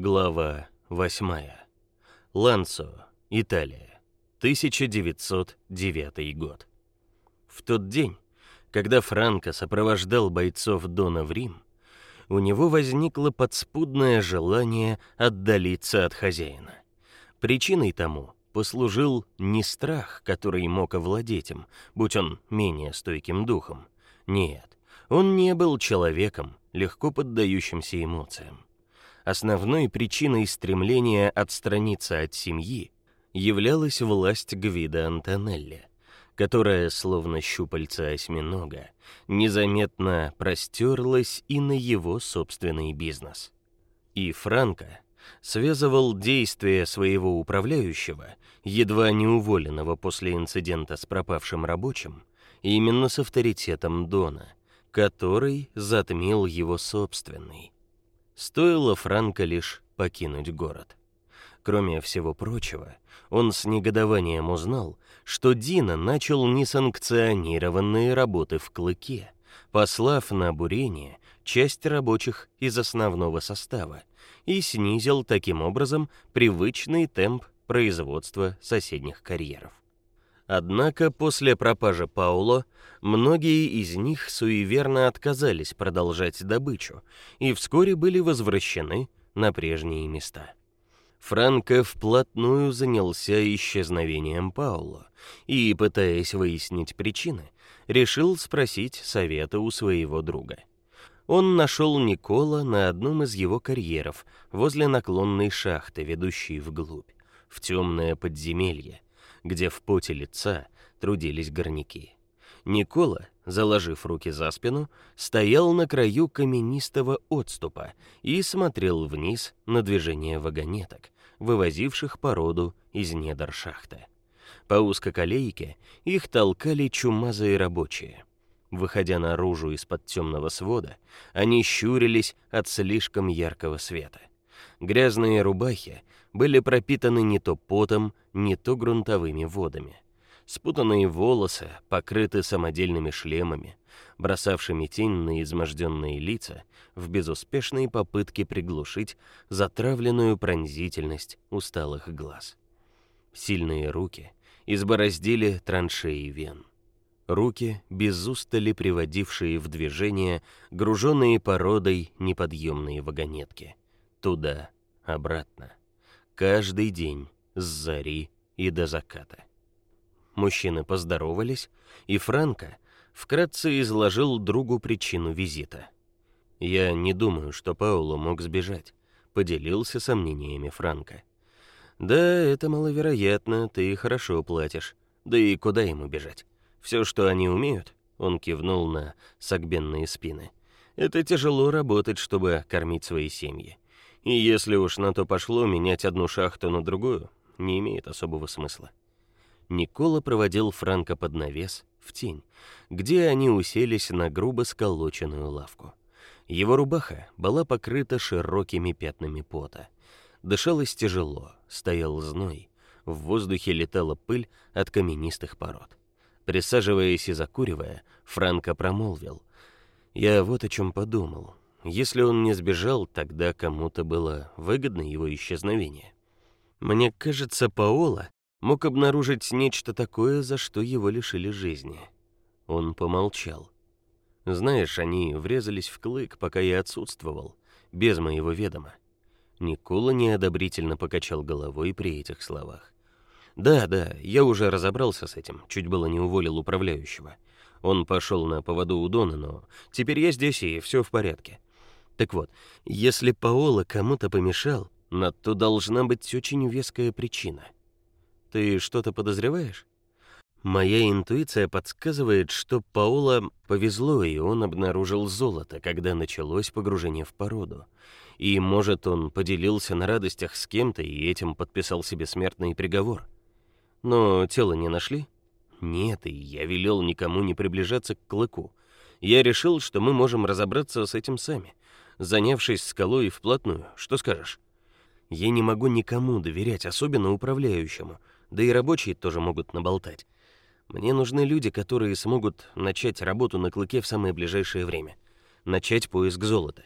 Глава 8. Ланцо, Италия. 1909 год. В тот день, когда Франко сопровождал бойцов Дона в Рим, у него возникло подспудное желание отдалиться от хозяина. Причиной тому послужил не страх, который мог овладеть им, будь он менее стойким духом. Нет, он не был человеком, легко поддающимся эмоциям. Основной причиной стремления отстраниться от семьи являлась власть Гвида Антонелли, которая, словно щупальца осьминога, незаметно простерлась и на его собственный бизнес. И Франко связывал действия своего управляющего, едва не уволенного после инцидента с пропавшим рабочим, именно с авторитетом Дона, который затмил его собственный. Стоило Франко лишь покинуть город. Кроме всего прочего, он с негодованием узнал, что Дина начал несанкционированные работы в Клыке, послав на бурение часть рабочих из основного состава и снизил таким образом привычный темп производства соседних карьеров. Однако после пропажи Пауло многие из них суеверно отказались продолжать добычу и вскоре были возвращены на прежние места. Франко вплотную занялся исчезновением Пауло и, пытаясь выяснить причины, решил спросить совета у своего друга. Он нашел Никола на одном из его карьеров возле наклонной шахты, ведущей вглубь, в темное подземелье, где в поте лица трудились горняки. Никола, заложив руки за спину, стоял на краю каменистого отступа и смотрел вниз на движение вагонеток, вывозивших породу из недр шахты. По узкоколейке их толкали чумазые рабочие. Выходя наружу из-под темного свода, они щурились от слишком яркого света. Грязные рубахи были пропитаны не то потом, не то грунтовыми водами. Спутанные волосы покрыты самодельными шлемами, бросавшими тень на изможденные лица в безуспешной попытке приглушить затравленную пронзительность усталых глаз. Сильные руки избороздили траншеи вен. Руки, без устали приводившие в движение груженные породой неподъемные вагонетки. Туда, обратно каждый день с зари и до заката. Мужчины поздоровались, и Франко вкратце изложил другу причину визита. Я не думаю, что Пауло мог сбежать, поделился сомнениями Франко. Да, это маловероятно, ты хорошо платишь. Да и куда ему бежать? Все, что они умеют, он кивнул на согбенные спины. Это тяжело работать, чтобы кормить свои семьи. И если уж на то пошло, менять одну шахту на другую не имеет особого смысла. Никола проводил Франка под навес в тень, где они уселись на грубо сколоченную лавку. Его рубаха была покрыта широкими пятнами пота. Дышалось тяжело, стоял зной, в воздухе летала пыль от каменистых пород. Присаживаясь и закуривая, Франко промолвил: "Я вот о чем подумал. Если он не сбежал, тогда кому-то было выгодно его исчезновение. Мне кажется, Паола мог обнаружить нечто такое, за что его лишили жизни. Он помолчал. Знаешь, они врезались в клык, пока я отсутствовал, без моего ведома. Никола неодобрительно покачал головой при этих словах. Да, да, я уже разобрался с этим, чуть было не уволил управляющего. Он пошел на поводу у Дона, но теперь я здесь и все в порядке. Так вот, если Паоло кому-то помешал, на то должна быть очень веская причина. Ты что-то подозреваешь? Моя интуиция подсказывает, что Паоло повезло, и он обнаружил золото, когда началось погружение в породу. И, может, он поделился на радостях с кем-то и этим подписал себе смертный приговор. Но тело не нашли? Нет, и я велел никому не приближаться к клыку. Я решил, что мы можем разобраться с этим сами занявшись скалой вплотную. Что скажешь? Я не могу никому доверять, особенно управляющему. Да и рабочие тоже могут наболтать. Мне нужны люди, которые смогут начать работу на клыке в самое ближайшее время. Начать поиск золота.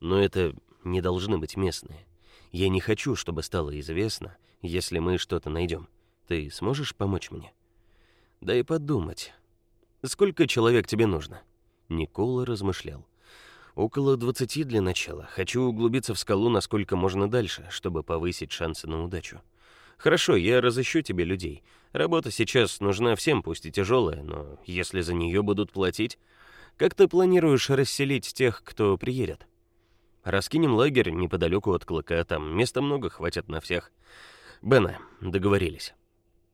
Но это не должны быть местные. Я не хочу, чтобы стало известно, если мы что-то найдем. Ты сможешь помочь мне? Дай подумать. Сколько человек тебе нужно? Никола размышлял. Около двадцати для начала. Хочу углубиться в скалу насколько можно дальше, чтобы повысить шансы на удачу. Хорошо, я разыщу тебе людей. Работа сейчас нужна всем, пусть и тяжелая, но если за нее будут платить, как ты планируешь расселить тех, кто приедет? Раскинем лагерь неподалеку от клыка, там места много, хватит на всех. Бена, договорились.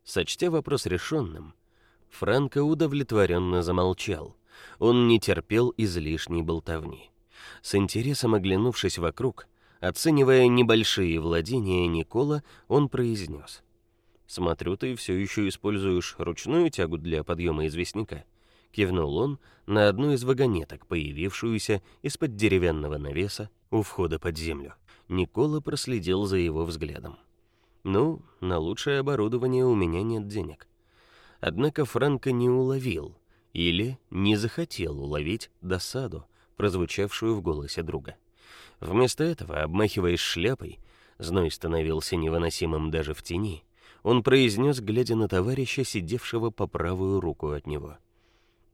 Сочтя вопрос решенным, Франко удовлетворенно замолчал. Он не терпел излишней болтовни. С интересом оглянувшись вокруг, оценивая небольшие владения Никола, он произнес: "Смотрю, ты все еще используешь ручную тягу для подъема известняка". Кивнул он на одну из вагонеток, появившуюся из-под деревянного навеса у входа под землю. Никола проследил за его взглядом. Ну, на лучшее оборудование у меня нет денег. Однако Франко не уловил или не захотел уловить досаду, прозвучавшую в голосе друга. Вместо этого, обмахиваясь шляпой, зной становился невыносимым даже в тени. Он произнес, глядя на товарища, сидевшего по правую руку от него: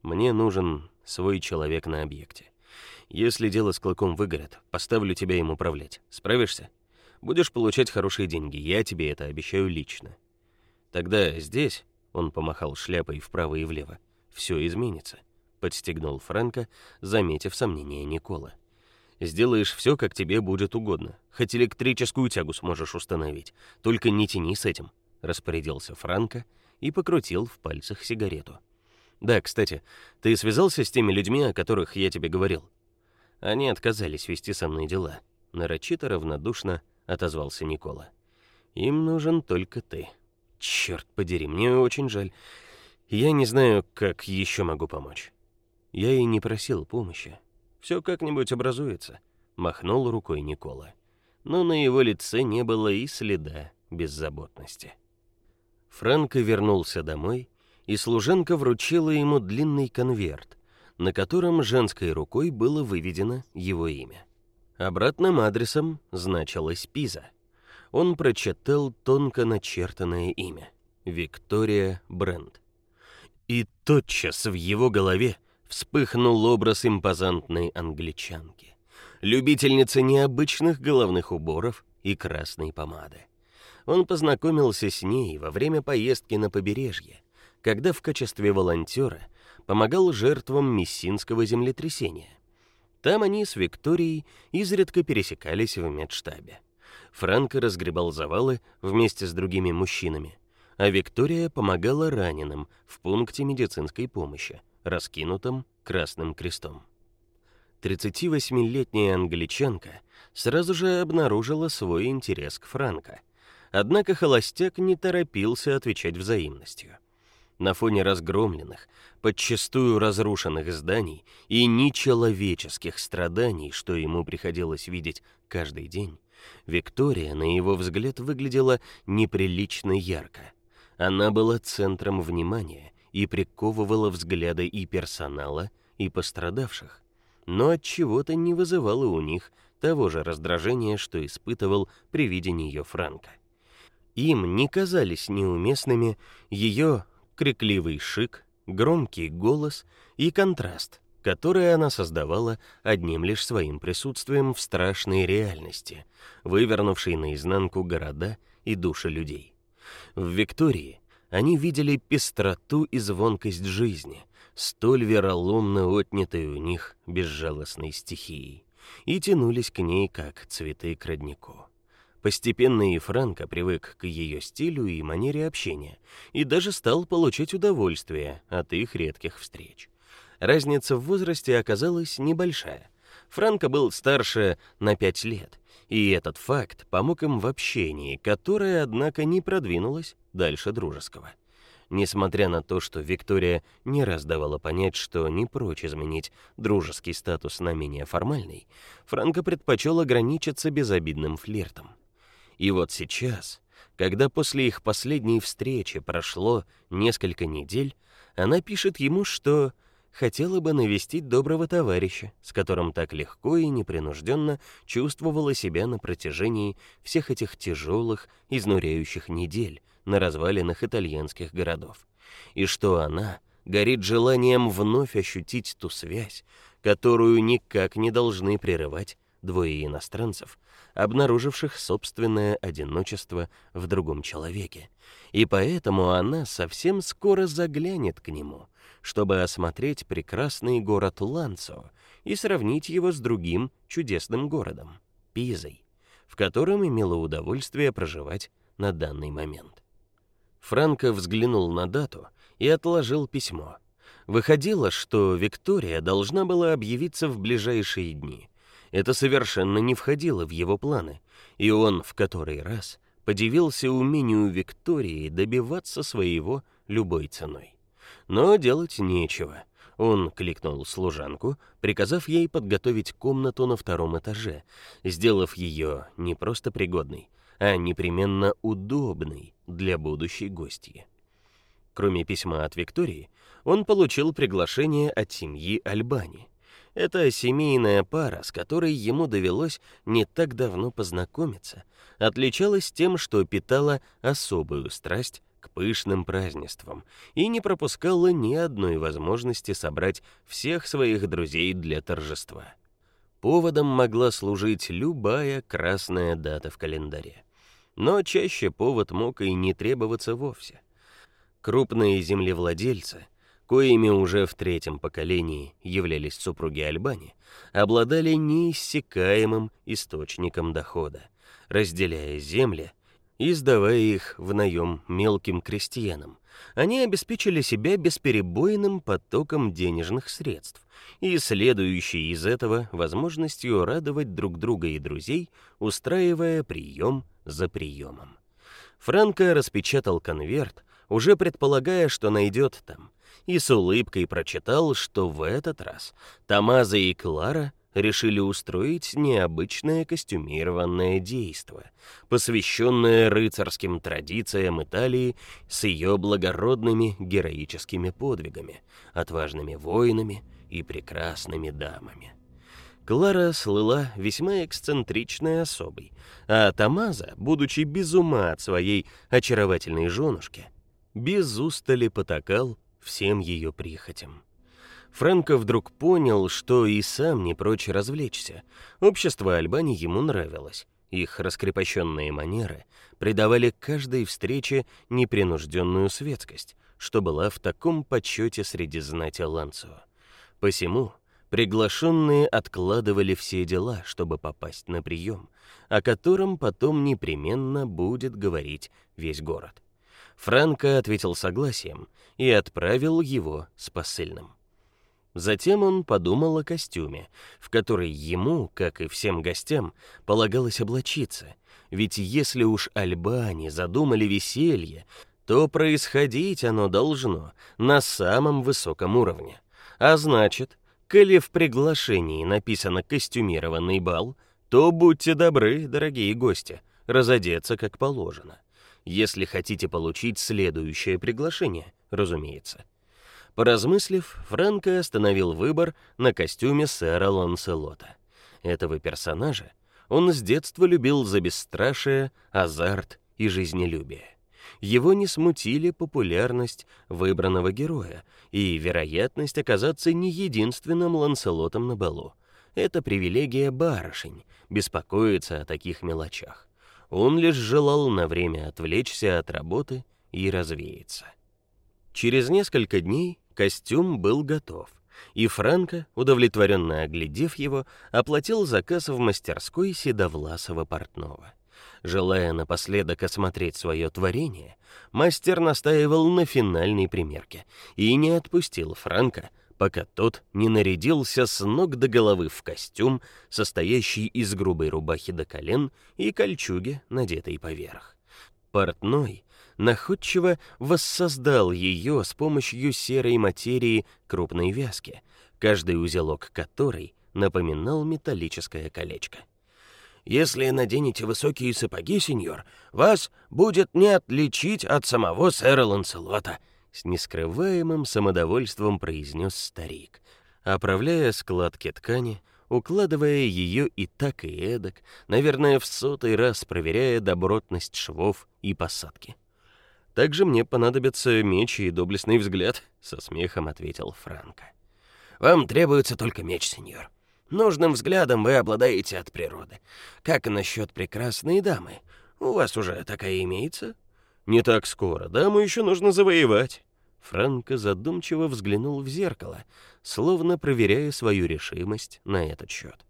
"Мне нужен свой человек на объекте. Если дело с клыком выгорит, поставлю тебя им управлять. Справишься? Будешь получать хорошие деньги, я тебе это обещаю лично. Тогда здесь он помахал шляпой вправо и влево. Все изменится, подстегнул Франка, заметив сомнение Никола. Сделаешь все, как тебе будет угодно. Хоть электрическую тягу сможешь установить, только не тяни с этим, распорядился Франка и покрутил в пальцах сигарету. Да, кстати, ты связался с теми людьми, о которых я тебе говорил? Они отказались вести со мной дела, нарочито равнодушно отозвался Никола. Им нужен только ты. Черт подери, мне очень жаль. Я не знаю, как еще могу помочь. Я и не просил помощи. Все как-нибудь образуется, махнул рукой Никола. Но на его лице не было и следа беззаботности. Франко вернулся домой, и служанка вручила ему длинный конверт, на котором женской рукой было выведено его имя. Обратным адресом значилось Пиза он прочитал тонко начертанное имя Виктория Брент. И тотчас в его голове вспыхнул образ импозантной англичанки, любительницы необычных головных уборов и красной помады. Он познакомился с ней во время поездки на побережье, когда в качестве волонтера помогал жертвам Мессинского землетрясения. Там они с Викторией изредка пересекались в медштабе. Франко разгребал завалы вместе с другими мужчинами, а Виктория помогала раненым в пункте медицинской помощи, раскинутом Красным крестом. 38-летняя англичанка сразу же обнаружила свой интерес к Франко. Однако холостяк не торопился отвечать взаимностью. На фоне разгромленных, подчистую разрушенных зданий и нечеловеческих страданий, что ему приходилось видеть каждый день, Виктория, на его взгляд, выглядела неприлично ярко. Она была центром внимания и приковывала взгляды и персонала, и пострадавших, но от чего-то не вызывала у них того же раздражения, что испытывал при виде нее Франка. Им не казались неуместными ее крикливый шик, громкий голос и контраст, которые она создавала одним лишь своим присутствием в страшной реальности, вывернувшей наизнанку города и души людей. В Виктории они видели пестроту и звонкость жизни, столь вероломно отнятой у них безжалостной стихией, и тянулись к ней как цветы к роднику. Постепенно и Франко привык к ее стилю и манере общения и даже стал получать удовольствие от их редких встреч. Разница в возрасте оказалась небольшая. Франко был старше на пять лет, и этот факт помог им в общении, которое, однако, не продвинулось дальше дружеского. Несмотря на то, что Виктория не раз давала понять, что не прочь изменить дружеский статус на менее формальный, Франко предпочел ограничиться безобидным флиртом. И вот сейчас, когда после их последней встречи прошло несколько недель, она пишет ему, что хотела бы навестить доброго товарища, с которым так легко и непринужденно чувствовала себя на протяжении всех этих тяжелых, изнуряющих недель на развалинах итальянских городов. И что она горит желанием вновь ощутить ту связь, которую никак не должны прерывать двое иностранцев, обнаруживших собственное одиночество в другом человеке. И поэтому она совсем скоро заглянет к нему, чтобы осмотреть прекрасный город Ланцо и сравнить его с другим чудесным городом Пизой, в котором имела удовольствие проживать на данный момент. Франко взглянул на дату и отложил письмо. Выходило, что Виктория должна была объявиться в ближайшие дни. Это совершенно не входило в его планы, и он в который раз подивился умению Виктории добиваться своего любой ценой. Но делать нечего. Он кликнул служанку, приказав ей подготовить комнату на втором этаже, сделав ее не просто пригодной, а непременно удобной для будущей гостьи. Кроме письма от Виктории, он получил приглашение от семьи Альбани. Это семейная пара, с которой ему довелось не так давно познакомиться, отличалась тем, что питала особую страсть к пышным празднествам и не пропускала ни одной возможности собрать всех своих друзей для торжества. Поводом могла служить любая красная дата в календаре. Но чаще повод мог и не требоваться вовсе. Крупные землевладельцы, коими уже в третьем поколении являлись супруги Альбани, обладали неиссякаемым источником дохода, разделяя земли и сдавая их в наем мелким крестьянам. Они обеспечили себя бесперебойным потоком денежных средств и следующей из этого возможностью радовать друг друга и друзей, устраивая прием за приемом. Франко распечатал конверт, уже предполагая, что найдет там, и с улыбкой прочитал, что в этот раз Тамаза и Клара решили устроить необычное костюмированное действо, посвященное рыцарским традициям Италии с ее благородными героическими подвигами, отважными воинами и прекрасными дамами. Клара слыла весьма эксцентричной особой, а Тамаза, будучи без ума от своей очаровательной женушки, без устали потакал всем ее прихотям. Франко вдруг понял, что и сам не прочь развлечься. Общество Альбани ему нравилось. Их раскрепощенные манеры придавали каждой встрече непринужденную светскость, что была в таком почете среди знати Ланцо. Посему приглашенные откладывали все дела, чтобы попасть на прием, о котором потом непременно будет говорить весь город. Франко ответил согласием и отправил его с посыльным. Затем он подумал о костюме, в который ему, как и всем гостям, полагалось облачиться. Ведь если уж альбани задумали веселье, то происходить оно должно на самом высоком уровне. А значит, коли в приглашении написано костюмированный бал, то будьте добры, дорогие гости, разодеться как положено если хотите получить следующее приглашение, разумеется. Поразмыслив, Франко остановил выбор на костюме сэра Ланселота. Этого персонажа он с детства любил за бесстрашие, азарт и жизнелюбие. Его не смутили популярность выбранного героя и вероятность оказаться не единственным Ланселотом на балу. Это привилегия барышень беспокоиться о таких мелочах. Он лишь желал на время отвлечься от работы и развеяться. Через несколько дней костюм был готов, и Франко, удовлетворенно оглядев его, оплатил заказ в мастерской Седовласова портного. Желая напоследок осмотреть свое творение, мастер настаивал на финальной примерке и не отпустил Франка, пока тот не нарядился с ног до головы в костюм, состоящий из грубой рубахи до колен и кольчуги, надетой поверх. Портной находчиво воссоздал ее с помощью серой материи крупной вязки, каждый узелок которой напоминал металлическое колечко. Если наденете высокие сапоги, сеньор, вас будет не отличить от самого сэра Ланселота, с нескрываемым самодовольством произнес старик, оправляя складки ткани, укладывая ее и так и эдак, наверное, в сотый раз проверяя добротность швов и посадки. Также мне понадобятся меч и доблестный взгляд, со смехом ответил Франко. Вам требуется только меч, сеньор. Нужным взглядом вы обладаете от природы. Как насчет прекрасной дамы? У вас уже такая имеется? Не так скоро. Даму еще нужно завоевать. Франко задумчиво взглянул в зеркало, словно проверяя свою решимость на этот счет.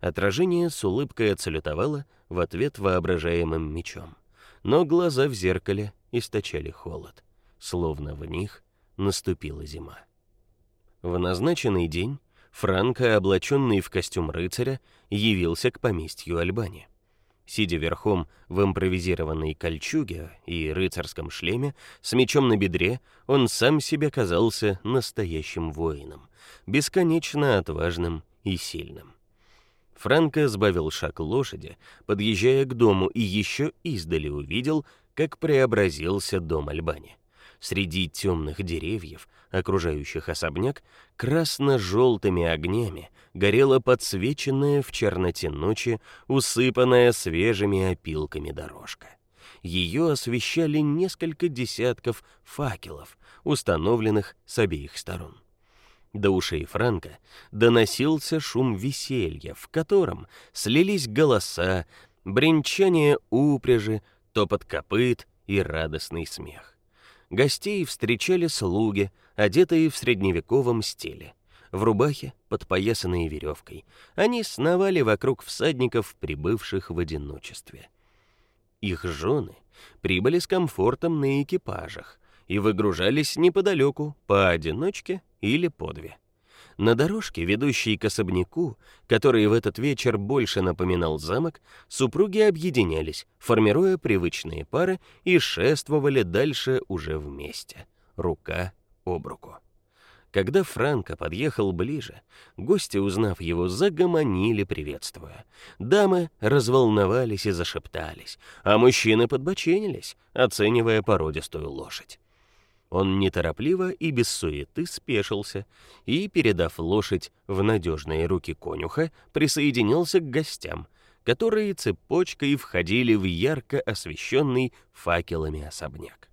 Отражение с улыбкой отсалютовало в ответ воображаемым мечом, но глаза в зеркале источали холод, словно в них наступила зима. В назначенный день Франко, облаченный в костюм рыцаря, явился к поместью Альбани. Сидя верхом в импровизированной кольчуге и рыцарском шлеме, с мечом на бедре, он сам себе казался настоящим воином, бесконечно отважным и сильным. Франко сбавил шаг лошади, подъезжая к дому, и еще издали увидел, как преобразился дом Альбани. Среди темных деревьев, окружающих особняк, красно желтыми огнями горела подсвеченная в черноте ночи, усыпанная свежими опилками дорожка. Ее освещали несколько десятков факелов, установленных с обеих сторон. До ушей Франка доносился шум веселья, в котором слились голоса, бренчание упряжи, топот копыт и радостный смех. Гостей встречали слуги, одетые в средневековом стиле, в рубахе, подпоясанные веревкой. Они сновали вокруг всадников, прибывших в одиночестве. Их жены прибыли с комфортом на экипажах и выгружались неподалеку, поодиночке или по две. На дорожке, ведущей к особняку, который в этот вечер больше напоминал замок, супруги объединялись, формируя привычные пары и шествовали дальше уже вместе, рука об руку. Когда Франко подъехал ближе, гости, узнав его, загомонили, приветствуя. Дамы разволновались и зашептались, а мужчины подбоченились, оценивая породистую лошадь. Он неторопливо и без суеты спешился и, передав лошадь в надежные руки конюха, присоединился к гостям, которые цепочкой входили в ярко освещенный факелами особняк.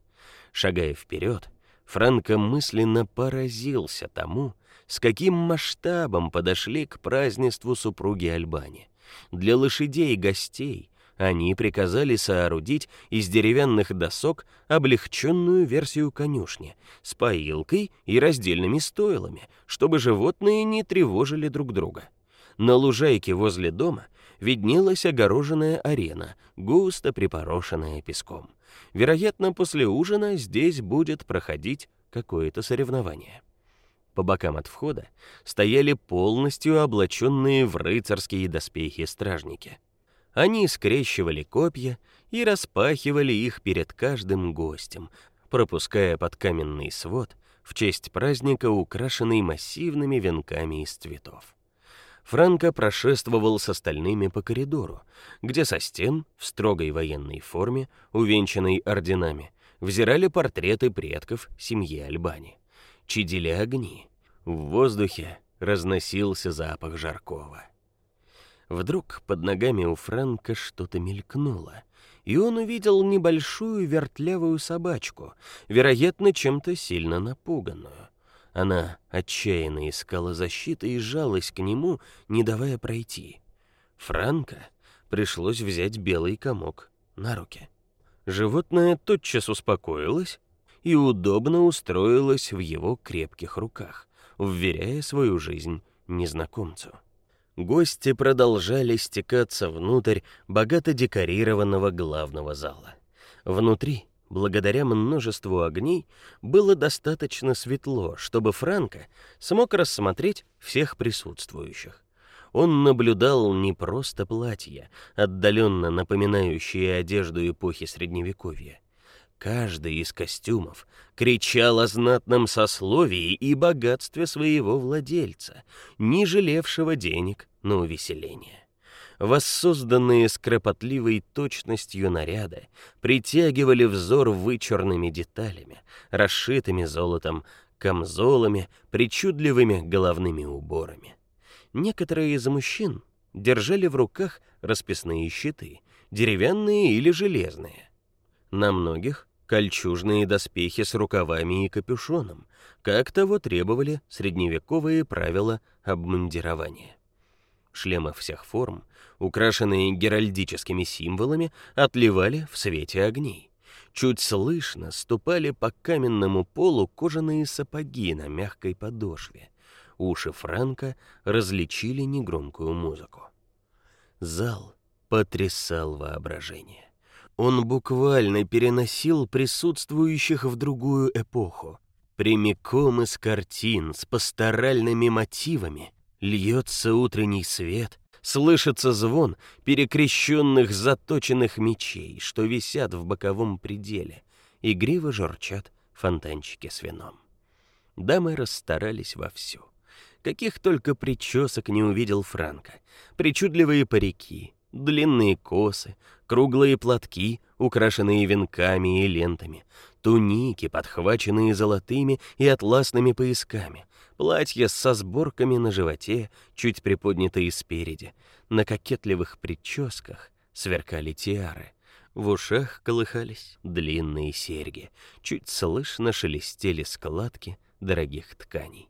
Шагая вперед, Франко мысленно поразился тому, с каким масштабом подошли к празднеству супруги Альбани. Для лошадей гостей они приказали соорудить из деревянных досок облегченную версию конюшни с поилкой и раздельными стойлами, чтобы животные не тревожили друг друга. На лужайке возле дома виднелась огороженная арена, густо припорошенная песком. Вероятно, после ужина здесь будет проходить какое-то соревнование. По бокам от входа стояли полностью облаченные в рыцарские доспехи стражники. Они скрещивали копья и распахивали их перед каждым гостем, пропуская под каменный свод в честь праздника, украшенный массивными венками из цветов. Франко прошествовал с остальными по коридору, где со стен в строгой военной форме, увенчанной орденами, взирали портреты предков семьи Альбани. Чадили огни. В воздухе разносился запах жаркого. Вдруг под ногами у Франка что-то мелькнуло, и он увидел небольшую вертлявую собачку, вероятно, чем-то сильно напуганную. Она отчаянно искала защиты и жалась к нему, не давая пройти. Франка пришлось взять белый комок на руки. Животное тотчас успокоилось и удобно устроилось в его крепких руках, вверяя свою жизнь незнакомцу. Гости продолжали стекаться внутрь богато декорированного главного зала. Внутри, благодаря множеству огней, было достаточно светло, чтобы Франко смог рассмотреть всех присутствующих. Он наблюдал не просто платья, отдаленно напоминающие одежду эпохи средневековья, Каждый из костюмов кричал о знатном сословии и богатстве своего владельца, не жалевшего денег на увеселение. воссозданные с кропотливой точностью наряды, притягивали взор вычурными деталями, расшитыми золотом, камзолами, причудливыми головными уборами. Некоторые из мужчин держали в руках расписные щиты, деревянные или железные. На многих кольчужные доспехи с рукавами и капюшоном, как того требовали средневековые правила обмундирования. Шлемы всех форм, украшенные геральдическими символами, отливали в свете огней. Чуть слышно ступали по каменному полу кожаные сапоги на мягкой подошве. Уши Франка различили негромкую музыку. Зал потрясал воображение. Он буквально переносил присутствующих в другую эпоху. Прямиком из картин с пасторальными мотивами льется утренний свет, слышится звон перекрещенных заточенных мечей, что висят в боковом пределе, игриво журчат фонтанчики с вином. Дамы расстарались вовсю. Каких только причесок не увидел Франко. Причудливые парики, длинные косы, круглые платки, украшенные венками и лентами, туники, подхваченные золотыми и атласными поясками, платья со сборками на животе, чуть приподнятые спереди, на кокетливых прическах сверкали тиары, в ушах колыхались длинные серьги, чуть слышно шелестели складки дорогих тканей.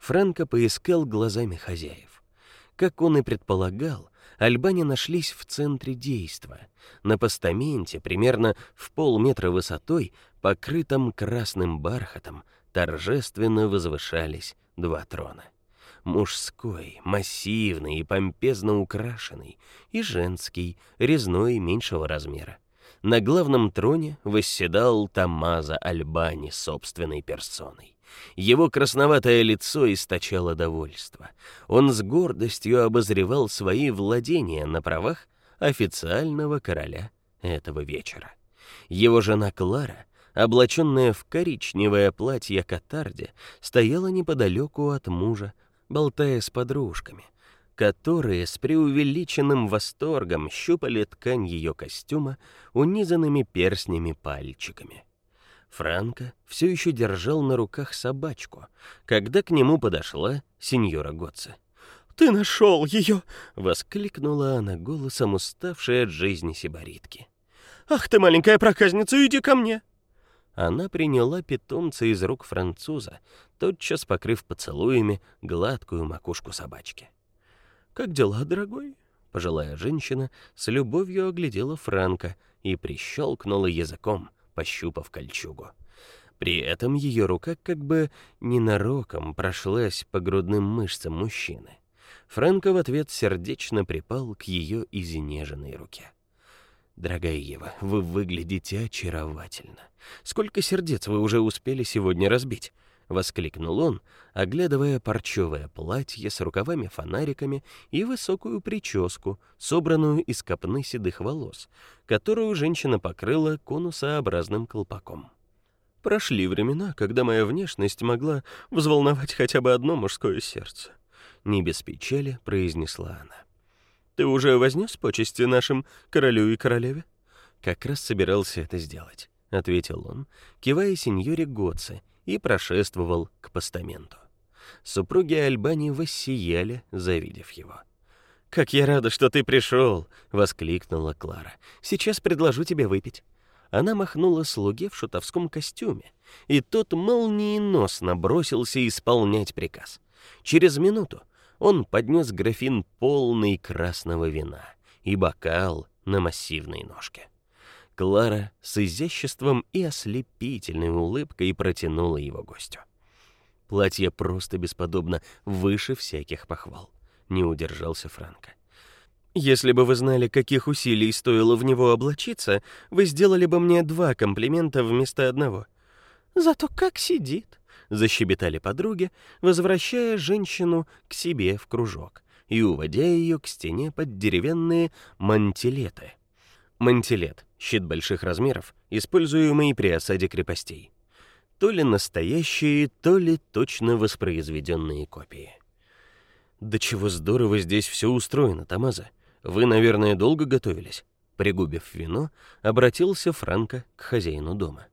Франко поискал глазами хозяев. Как он и предполагал, Альбани нашлись в центре действа, на постаменте, примерно в полметра высотой, покрытом красным бархатом, торжественно возвышались два трона. Мужской, массивный и помпезно украшенный, и женский, резной меньшего размера. На главном троне восседал Тамаза Альбани собственной персоной. Его красноватое лицо источало довольство. Он с гордостью обозревал свои владения на правах официального короля этого вечера. Его жена Клара, облаченная в коричневое платье катарди, стояла неподалеку от мужа, болтая с подружками, которые с преувеличенным восторгом щупали ткань ее костюма унизанными перстнями пальчиками. Франко все еще держал на руках собачку, когда к нему подошла сеньора Гоцци. «Ты нашел ее!» — воскликнула она голосом уставшей от жизни сибаритки. «Ах ты, маленькая проказница, иди ко мне!» Она приняла питомца из рук француза, тотчас покрыв поцелуями гладкую макушку собачки. «Как дела, дорогой?» Пожилая женщина с любовью оглядела Франка и прищелкнула языком, пощупав кольчугу. При этом ее рука как бы ненароком прошлась по грудным мышцам мужчины. Франко в ответ сердечно припал к ее изнеженной руке. Дорогая Ева, вы выглядите очаровательно. Сколько сердец вы уже успели сегодня разбить? Воскликнул он, оглядывая парчевое платье с рукавами-фонариками и высокую прическу, собранную из копны седых волос, которую женщина покрыла конусообразным колпаком. Прошли времена, когда моя внешность могла взволновать хотя бы одно мужское сердце, не без печали произнесла она. Ты уже вознес почести нашим королю и королеве? Как раз собирался это сделать, ответил он, кивая сеньоре Гоце и прошествовал к постаменту. Супруги Альбани воссияли, завидев его. Как я рада, что ты пришел, воскликнула Клара. Сейчас предложу тебе выпить. Она махнула слуге в шутовском костюме, и тот молниеносно бросился исполнять приказ. Через минуту он поднес графин полный красного вина и бокал на массивной ножке. Клара с изяществом и ослепительной улыбкой протянула его гостю. Платье просто бесподобно, выше всяких похвал. Не удержался Франко. Если бы вы знали, каких усилий стоило в него облачиться, вы сделали бы мне два комплимента вместо одного. Зато как сидит защебетали подруги, возвращая женщину к себе в кружок и уводя ее к стене под деревянные мантилеты. Мантилет щит больших размеров, используемый при осаде крепостей. То ли настоящие, то ли точно воспроизведенные копии. Да чего здорово здесь все устроено, Тамаза. Вы, наверное, долго готовились?» Пригубив вино, обратился Франко к хозяину дома.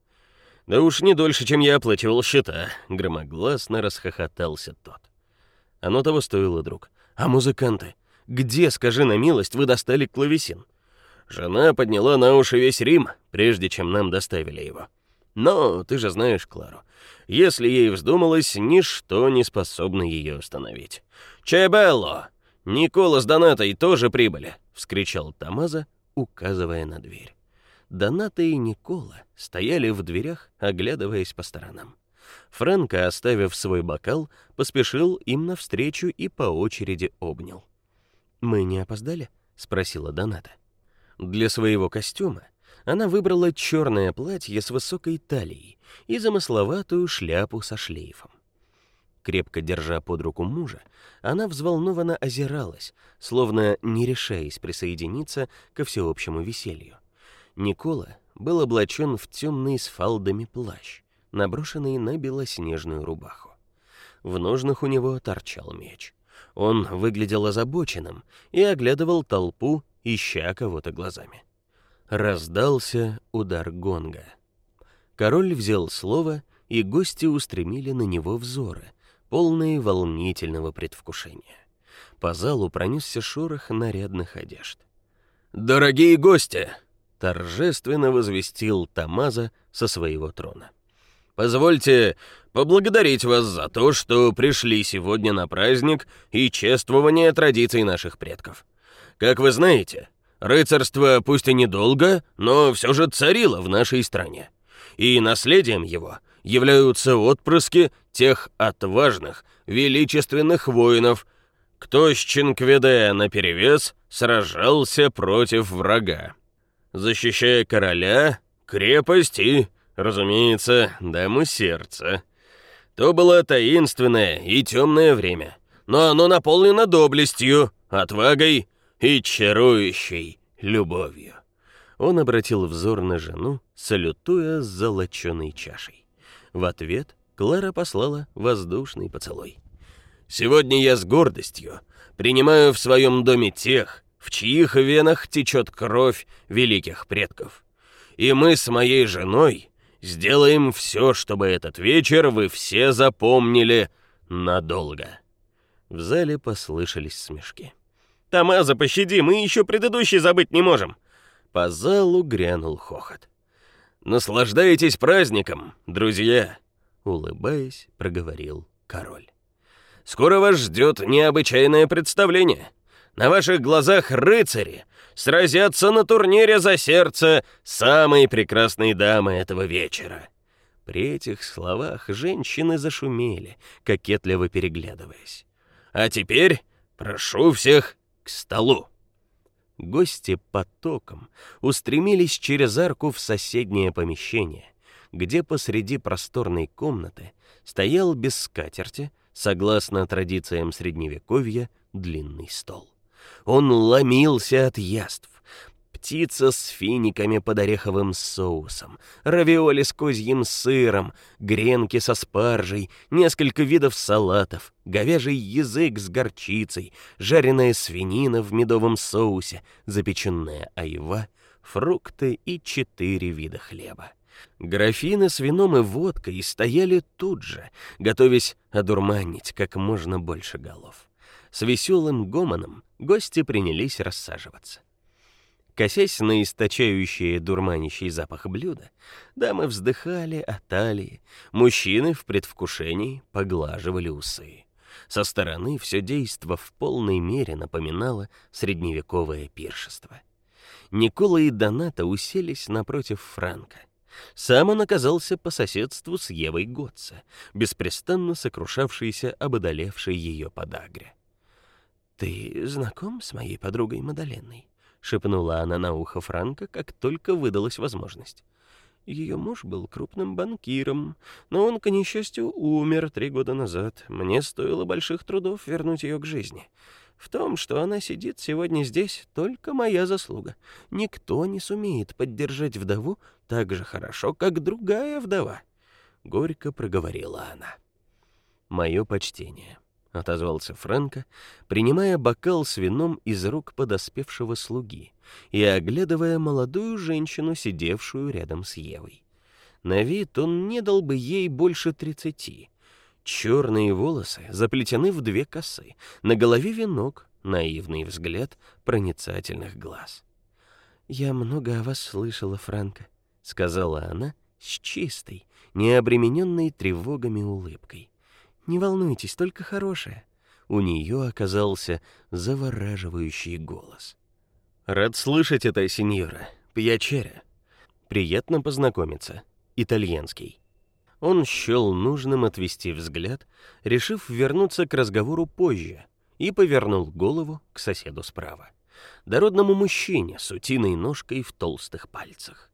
«Да уж не дольше, чем я оплачивал счета», — громогласно расхохотался тот. «Оно того стоило, друг. А музыканты? Где, скажи на милость, вы достали клавесин?» Жена подняла на уши весь Рим, прежде чем нам доставили его. Но ты же знаешь Клару. Если ей вздумалось, ничто не способно ее остановить. «Чебелло! Никола с Донатой тоже прибыли!» — вскричал Тамаза, указывая на дверь. Доната и Никола стояли в дверях, оглядываясь по сторонам. Франко, оставив свой бокал, поспешил им навстречу и по очереди обнял. «Мы не опоздали?» — спросила Доната. Для своего костюма она выбрала черное платье с высокой талией и замысловатую шляпу со шлейфом. Крепко держа под руку мужа, она взволнованно озиралась, словно не решаясь присоединиться ко всеобщему веселью. Никола был облачен в темный с фалдами плащ, наброшенный на белоснежную рубаху. В ножнах у него торчал меч. Он выглядел озабоченным и оглядывал толпу, ища кого-то глазами. Раздался удар гонга. Король взял слово, и гости устремили на него взоры, полные волнительного предвкушения. По залу пронесся шорох нарядных одежд. «Дорогие гости!» — торжественно возвестил Тамаза со своего трона. «Позвольте поблагодарить вас за то, что пришли сегодня на праздник и чествование традиций наших предков. Как вы знаете, Рыцарство пусть и недолго, но все же царило в нашей стране. И наследием его являются отпрыски тех отважных, величественных воинов, кто с Чинкведея наперевес сражался против врага, защищая короля, крепость и, разумеется, даму сердца. То было таинственное и темное время, но оно наполнено доблестью, отвагой и чарующей любовью. Он обратил взор на жену, салютуя с золоченой чашей. В ответ Клара послала воздушный поцелуй. «Сегодня я с гордостью принимаю в своем доме тех, в чьих венах течет кровь великих предков. И мы с моей женой сделаем все, чтобы этот вечер вы все запомнили надолго». В зале послышались смешки. «Тамаза, пощади, мы еще предыдущий забыть не можем!» По залу грянул хохот. «Наслаждайтесь праздником, друзья!» Улыбаясь, проговорил король. «Скоро вас ждет необычайное представление. На ваших глазах рыцари сразятся на турнире за сердце самой прекрасной дамы этого вечера». При этих словах женщины зашумели, кокетливо переглядываясь. «А теперь прошу всех к столу. Гости потоком устремились через арку в соседнее помещение, где посреди просторной комнаты стоял без скатерти, согласно традициям средневековья, длинный стол. Он ломился от яств, птица с финиками под ореховым соусом, равиоли с козьим сыром, гренки со спаржей, несколько видов салатов, говяжий язык с горчицей, жареная свинина в медовом соусе, запеченная айва, фрукты и четыре вида хлеба. Графины с вином и водкой стояли тут же, готовясь одурманить как можно больше голов. С веселым гомоном гости принялись рассаживаться. Косясь на источающие дурманящий запах блюда, дамы вздыхали о талии, мужчины в предвкушении поглаживали усы. Со стороны все действо в полной мере напоминало средневековое пиршество. Никола и Доната уселись напротив Франка. Сам он оказался по соседству с Евой Готца, беспрестанно сокрушавшейся об одолевшей ее подагре. «Ты знаком с моей подругой Мадаленой?» Шепнула она на ухо Франка, как только выдалась возможность. Ее муж был крупным банкиром, но он, к несчастью, умер три года назад. Мне стоило больших трудов вернуть ее к жизни. В том, что она сидит сегодня здесь, только моя заслуга. Никто не сумеет поддержать вдову так же хорошо, как другая вдова. Горько проговорила она. Мое почтение. Отозвался Франко, принимая бокал с вином из рук подоспевшего слуги и оглядывая молодую женщину, сидевшую рядом с Евой. На вид он не дал бы ей больше тридцати. Черные волосы заплетены в две косы, на голове венок, наивный взгляд проницательных глаз. Я много о вас слышала, Франко, сказала она с чистой, необремененной тревогами улыбкой. Не волнуйтесь, только хорошее. У нее оказался завораживающий голос. Рад слышать это, сеньора. Пьячера. Приятно познакомиться. Итальянский. Он счел нужным отвести взгляд, решив вернуться к разговору позже, и повернул голову к соседу справа, дородному мужчине с утиной ножкой в толстых пальцах.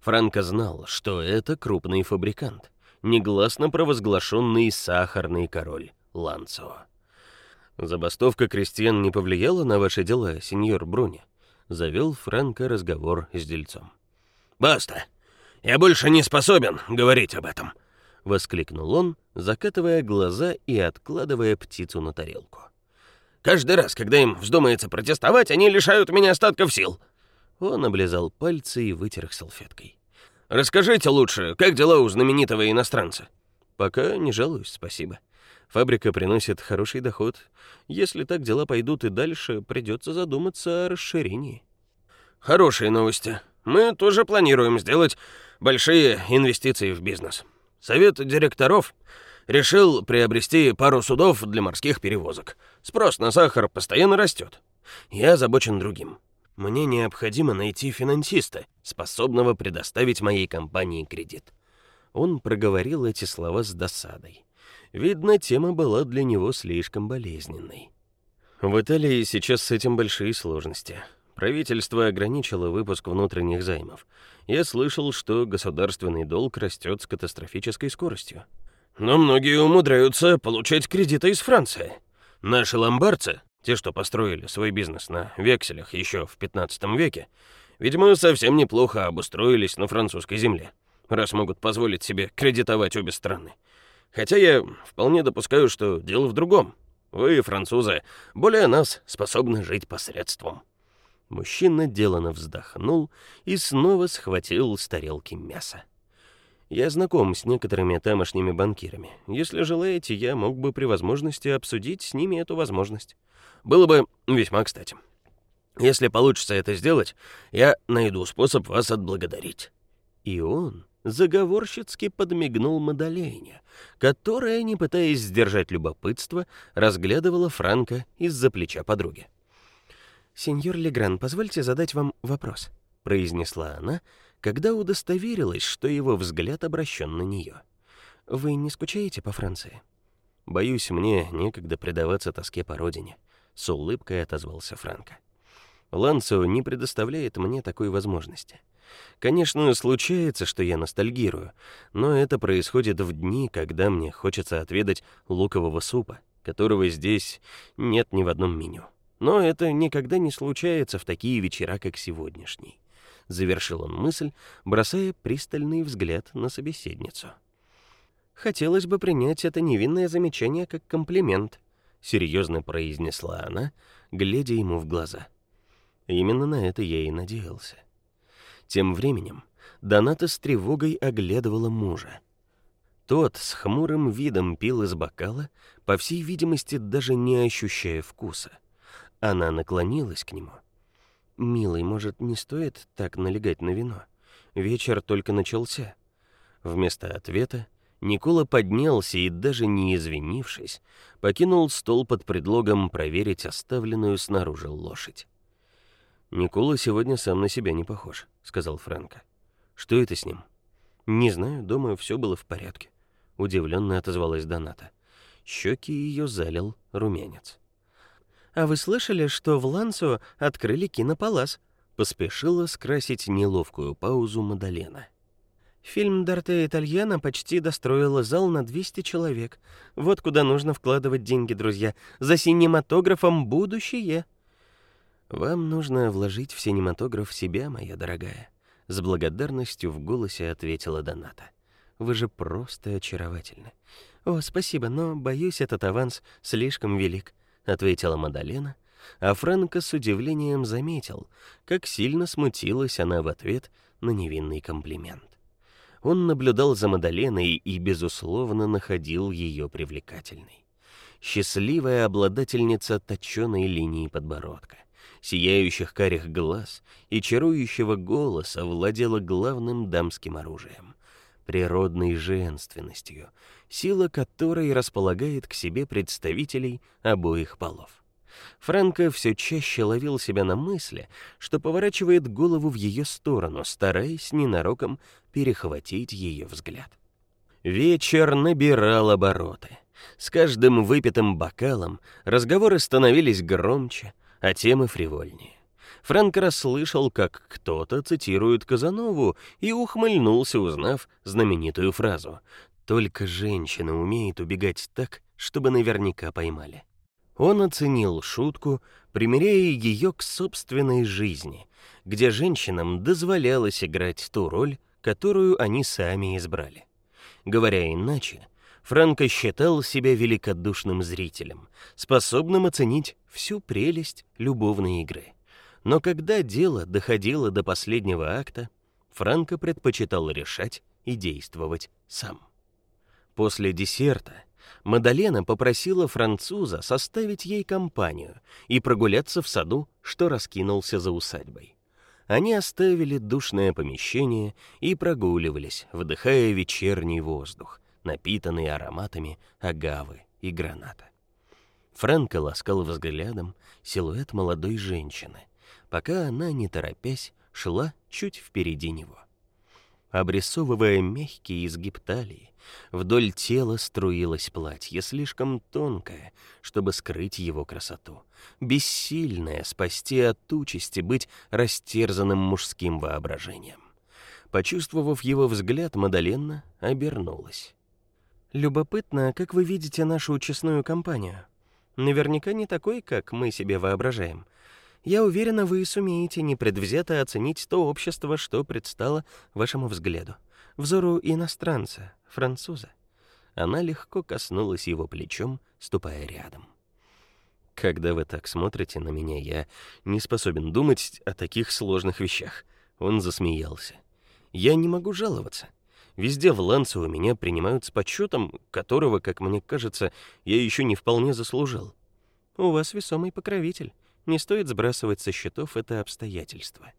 Франко знал, что это крупный фабрикант, негласно провозглашенный сахарный король Ланцо. Забастовка крестьян не повлияла на ваши дела, сеньор Бруни, завел Франко разговор с дельцом. Баста. Я больше не способен говорить об этом, воскликнул он, закатывая глаза и откладывая птицу на тарелку. Каждый раз, когда им вздумается протестовать, они лишают меня остатков сил. Он облизал пальцы и вытер их салфеткой. Расскажите лучше, как дела у знаменитого иностранца? Пока не жалуюсь, спасибо. Фабрика приносит хороший доход. Если так дела пойдут и дальше, придется задуматься о расширении. Хорошие новости. Мы тоже планируем сделать большие инвестиции в бизнес. Совет директоров решил приобрести пару судов для морских перевозок. Спрос на сахар постоянно растет. Я озабочен другим. Мне необходимо найти финансиста, способного предоставить моей компании кредит. Он проговорил эти слова с досадой. Видно, тема была для него слишком болезненной. В Италии сейчас с этим большие сложности. Правительство ограничило выпуск внутренних займов. Я слышал, что государственный долг растет с катастрофической скоростью. Но многие умудряются получать кредиты из Франции. Наши ломбардцы, те, что построили свой бизнес на векселях еще в 15 веке, видимо, совсем неплохо обустроились на французской земле, раз могут позволить себе кредитовать обе страны. Хотя я вполне допускаю, что дело в другом. Вы, французы, более нас способны жить посредством. Мужчина делано вздохнул и снова схватил с тарелки мясо. Я знаком с некоторыми тамошними банкирами. Если желаете, я мог бы при возможности обсудить с ними эту возможность. Было бы весьма кстати. Если получится это сделать, я найду способ вас отблагодарить. И он заговорщицки подмигнул Мадалене, которая, не пытаясь сдержать любопытство, разглядывала Франка из-за плеча подруги. Сеньор Легран, позвольте задать вам вопрос, произнесла она, когда удостоверилась, что его взгляд обращен на нее. Вы не скучаете по Франции? Боюсь, мне некогда предаваться тоске по родине, с улыбкой отозвался Франко. Ланцо не предоставляет мне такой возможности. Конечно, случается, что я ностальгирую, но это происходит в дни, когда мне хочется отведать лукового супа, которого здесь нет ни в одном меню. Но это никогда не случается в такие вечера, как сегодняшний завершил он мысль, бросая пристальный взгляд на собеседницу. Хотелось бы принять это невинное замечание как комплимент, серьезно произнесла она, глядя ему в глаза. Именно на это я и надеялся. Тем временем Доната с тревогой оглядывала мужа. Тот с хмурым видом пил из бокала, по всей видимости, даже не ощущая вкуса. Она наклонилась к нему Милый, может, не стоит так налегать на вино? Вечер только начался. Вместо ответа Никола поднялся и даже не извинившись, покинул стол под предлогом проверить оставленную снаружи лошадь. Никола сегодня сам на себя не похож, сказал Фрэнка. Что это с ним? Не знаю, думаю, все было в порядке, удивленно отозвалась Доната. Щеки ее залил румянец. А вы слышали, что в Лансо открыли кинопалас? Поспешила скрасить неловкую паузу Мадалена. Фильм Дарте Итальяна почти достроил зал на 200 человек. Вот куда нужно вкладывать деньги, друзья. За синематографом будущее. Вам нужно вложить в синематограф себя, моя дорогая, с благодарностью в голосе ответила Доната. Вы же просто очаровательны. О, спасибо, но боюсь, этот аванс слишком велик, ответила Мадалена, а Франко с удивлением заметил, как сильно смутилась она в ответ на невинный комплимент. Он наблюдал за Мадаленой и безусловно находил ее привлекательной. Счастливая обладательница точёной линии подбородка, сияющих карих глаз и чарующего голоса владела главным дамским оружием природной женственностью, сила которой располагает к себе представителей обоих полов. Франко все чаще ловил себя на мысли, что поворачивает голову в ее сторону, стараясь ненароком перехватить ее взгляд. Вечер набирал обороты. С каждым выпитым бокалом разговоры становились громче, а темы фривольнее. Франк расслышал, как кто-то цитирует Казанову и ухмыльнулся, узнав знаменитую фразу: "Только женщина умеет убегать так, чтобы наверняка поймали". Он оценил шутку, примеряя ее к собственной жизни, где женщинам дозволялось играть ту роль, которую они сами избрали. Говоря иначе, Франко считал себя великодушным зрителем, способным оценить всю прелесть любовной игры. Но когда дело доходило до последнего акта, Франко предпочитал решать и действовать сам. После десерта Мадалена попросила француза составить ей компанию и прогуляться в саду, что раскинулся за усадьбой. Они оставили душное помещение и прогуливались, вдыхая вечерний воздух, напитанный ароматами агавы и граната. Франко ласкал взглядом силуэт молодой женщины, пока она, не торопясь, шла чуть впереди него. Обрисовывая мягкий изгиб талии, вдоль тела струилось платье, слишком тонкое, чтобы скрыть его красоту, бессильное спасти от участи быть растерзанным мужским воображением. Почувствовав его взгляд, Мадалена обернулась. Любопытно, как вы видите нашу честную компанию. Наверняка не такой, как мы себе воображаем. Я уверена, вы сумеете непредвзято оценить то общество, что предстало вашему взгляду, взору иностранца, француза. Она легко коснулась его плечом, ступая рядом. Когда вы так смотрите на меня, я не способен думать о таких сложных вещах. Он засмеялся. Я не могу жаловаться. Везде в Ланце у меня принимают с почетом, которого, как мне кажется, я еще не вполне заслужил. У вас весомый покровитель. Не стоит сбрасывать со счетов это обстоятельство.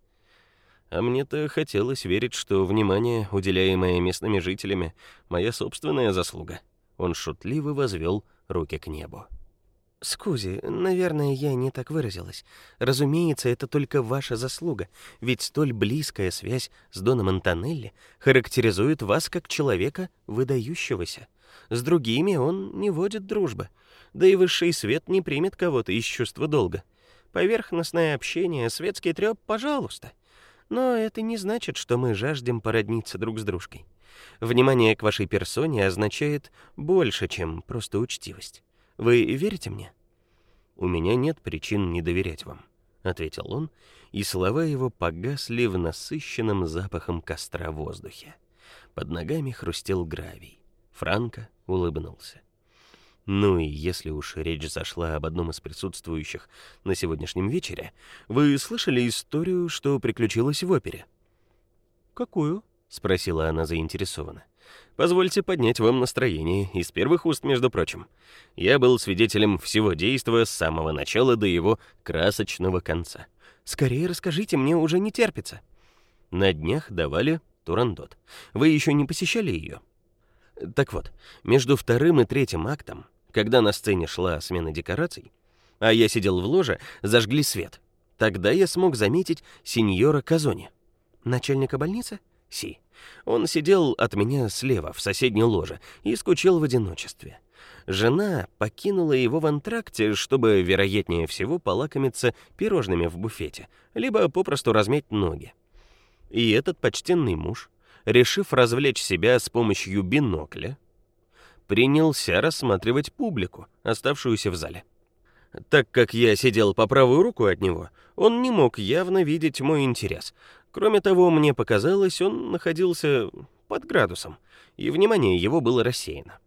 А мне-то хотелось верить, что внимание, уделяемое местными жителями, моя собственная заслуга. Он шутливо возвел руки к небу. Скузи, наверное, я не так выразилась. Разумеется, это только ваша заслуга, ведь столь близкая связь с Доном Антонелли характеризует вас как человека выдающегося. С другими он не водит дружбы, да и высший свет не примет кого-то из чувства долга. Поверхностное общение, светский трёп, пожалуйста. Но это не значит, что мы жаждем породниться друг с дружкой. Внимание к вашей персоне означает больше, чем просто учтивость. Вы верите мне? У меня нет причин не доверять вам, ответил он, и слова его погасли в насыщенном запахом костра воздухе. Под ногами хрустел гравий. Франко улыбнулся. Ну и если уж речь зашла об одном из присутствующих на сегодняшнем вечере, вы слышали историю, что приключилось в опере? Какую? спросила она заинтересованно. Позвольте поднять вам настроение из первых уст, между прочим. Я был свидетелем всего действа с самого начала до его красочного конца. Скорее расскажите, мне уже не терпится. На днях давали Турандот. Вы еще не посещали ее? Так вот, между вторым и третьим актом когда на сцене шла смена декораций, а я сидел в ложе, зажгли свет. Тогда я смог заметить сеньора Казони. Начальника больницы? Си. Он сидел от меня слева в соседней ложе и скучал в одиночестве. Жена покинула его в антракте, чтобы вероятнее всего полакомиться пирожными в буфете, либо попросту размять ноги. И этот почтенный муж, решив развлечь себя с помощью бинокля, принялся рассматривать публику, оставшуюся в зале. Так как я сидел по правую руку от него, он не мог явно видеть мой интерес. Кроме того, мне показалось, он находился под градусом, и внимание его было рассеяно.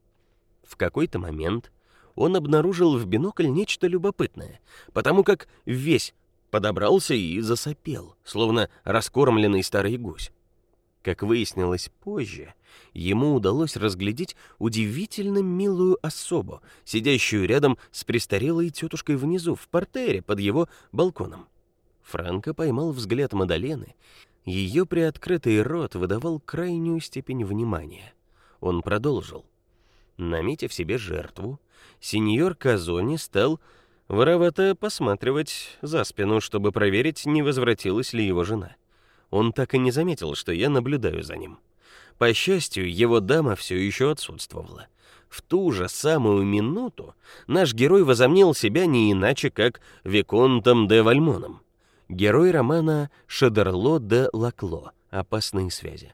В какой-то момент он обнаружил в бинокль нечто любопытное, потому как весь подобрался и засопел, словно раскормленный старый гусь. Как выяснилось позже, ему удалось разглядеть удивительно милую особу, сидящую рядом с престарелой тетушкой внизу в портере под его балконом. Франко поймал взгляд Мадалены. Ее приоткрытый рот выдавал крайнюю степень внимания. Он продолжил: Наметив себе жертву, сеньор Казони стал воровато посматривать за спину, чтобы проверить, не возвратилась ли его жена. Он так и не заметил, что я наблюдаю за ним. По счастью, его дама все еще отсутствовала. В ту же самую минуту наш герой возомнил себя не иначе, как виконтом де Вальмоном, герой романа Шадерло де Лакло «Опасные связи».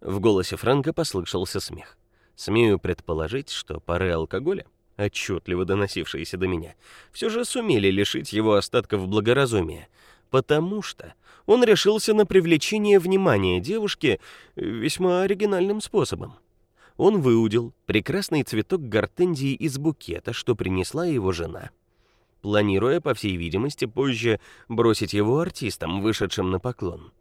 В голосе Франка послышался смех. Смею предположить, что пары алкоголя, отчетливо доносившиеся до меня, все же сумели лишить его остатков благоразумия, потому что он решился на привлечение внимания девушки весьма оригинальным способом. Он выудил прекрасный цветок гортензии из букета, что принесла его жена, планируя, по всей видимости, позже бросить его артистам, вышедшим на поклон.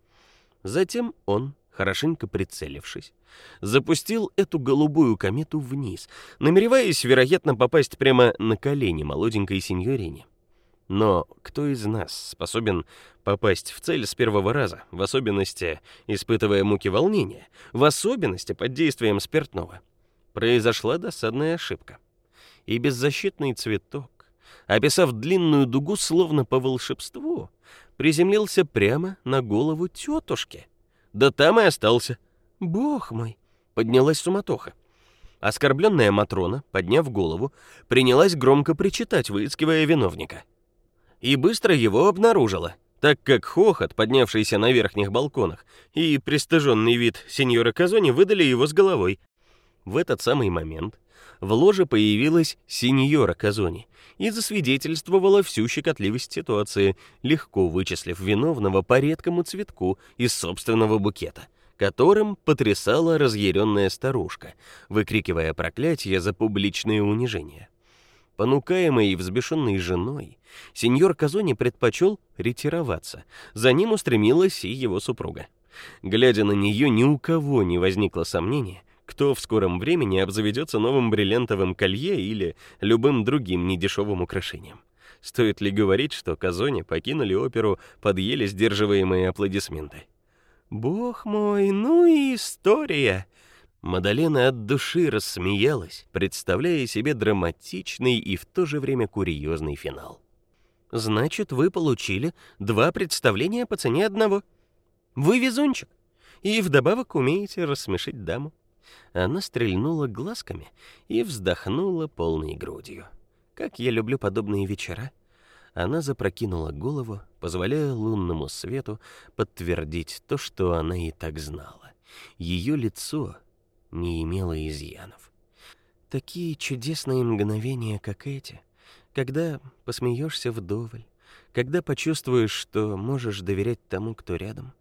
Затем он хорошенько прицелившись, запустил эту голубую комету вниз, намереваясь, вероятно, попасть прямо на колени молоденькой сеньорине. Но кто из нас способен попасть в цель с первого раза, в особенности испытывая муки волнения, в особенности под действием спиртного? Произошла досадная ошибка. И беззащитный цветок, описав длинную дугу словно по волшебству, приземлился прямо на голову тетушки — да там и остался. Бог мой, поднялась суматоха. Оскорбленная матрона, подняв голову, принялась громко причитать, выискивая виновника. И быстро его обнаружила, так как хохот, поднявшийся на верхних балконах, и пристыженный вид сеньора Казони выдали его с головой. В этот самый момент в ложе появилась сеньора Казони и засвидетельствовала всю щекотливость ситуации, легко вычислив виновного по редкому цветку из собственного букета, которым потрясала разъяренная старушка, выкрикивая проклятие за публичное унижение. Понукаемый и взбешенный женой, сеньор Казони предпочел ретироваться. За ним устремилась и его супруга. Глядя на нее, ни у кого не возникло сомнения, кто в скором времени обзаведется новым бриллиантовым колье или любым другим недешевым украшением. Стоит ли говорить, что Казони покинули оперу под еле сдерживаемые аплодисменты? Бог мой, ну и история. Мадалена от души рассмеялась, представляя себе драматичный и в то же время курьезный финал. Значит, вы получили два представления по цене одного. Вы везунчик. И вдобавок умеете рассмешить даму. Она стрельнула глазками и вздохнула полной грудью. Как я люблю подобные вечера. Она запрокинула голову, позволяя лунному свету подтвердить то, что она и так знала. Ее лицо не имело изъянов. Такие чудесные мгновения, как эти, когда посмеешься вдоволь, когда почувствуешь, что можешь доверять тому, кто рядом.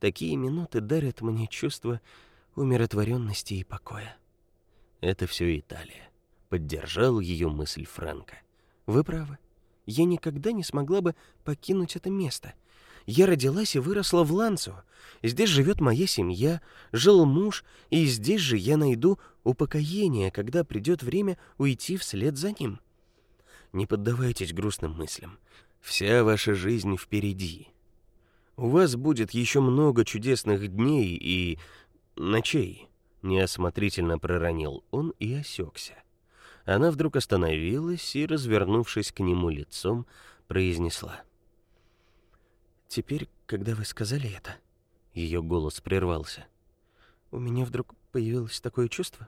Такие минуты дарят мне чувство умиротворенности и покоя. Это все Италия. Поддержал ее мысль Франко. Вы правы. Я никогда не смогла бы покинуть это место. Я родилась и выросла в Ланцо. Здесь живет моя семья, жил муж, и здесь же я найду упокоение, когда придет время уйти вслед за ним. Не поддавайтесь грустным мыслям. Вся ваша жизнь впереди. У вас будет еще много чудесных дней и ночей, неосмотрительно проронил он и осекся. Она вдруг остановилась и, развернувшись к нему лицом, произнесла: "Теперь, когда вы сказали это", ее голос прервался. "У меня вдруг появилось такое чувство.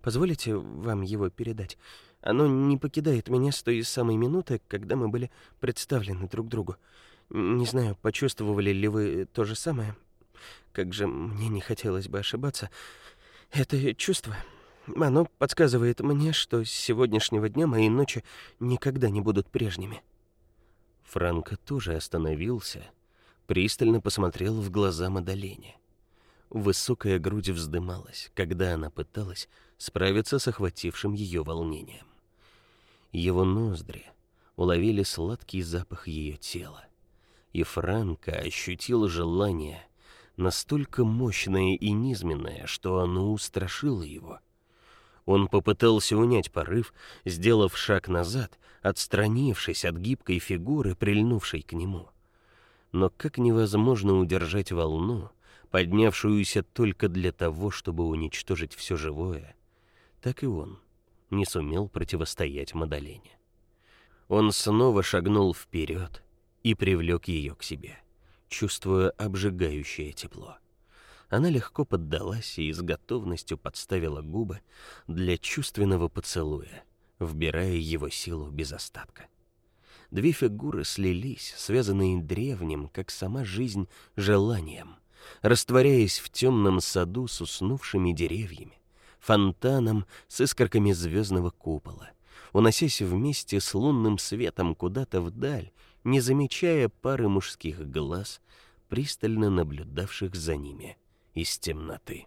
Позволите вам его передать? Оно не покидает меня с той самой минуты, когда мы были представлены друг другу. Не знаю, почувствовали ли вы то же самое, как же мне не хотелось бы ошибаться. Это чувство, оно подсказывает мне, что с сегодняшнего дня мои ночи никогда не будут прежними. Франко тоже остановился, пристально посмотрел в глаза Мадалене. Высокая грудь вздымалась, когда она пыталась справиться с охватившим ее волнением. Его ноздри уловили сладкий запах ее тела, и Франко ощутил желание, настолько мощное и низменное, что оно устрашило его. Он попытался унять порыв, сделав шаг назад, отстранившись от гибкой фигуры, прильнувшей к нему. Но как невозможно удержать волну, поднявшуюся только для того, чтобы уничтожить все живое, так и он не сумел противостоять Мадолене. Он снова шагнул вперед и привлек ее к себе, чувствуя обжигающее тепло. Она легко поддалась и с готовностью подставила губы для чувственного поцелуя, вбирая его силу без остатка. Две фигуры слились, связанные древним, как сама жизнь, желанием, растворяясь в темном саду с уснувшими деревьями, фонтаном с искорками звездного купола, уносясь вместе с лунным светом куда-то вдаль, не замечая пары мужских глаз, пристально наблюдавших за ними из темноты.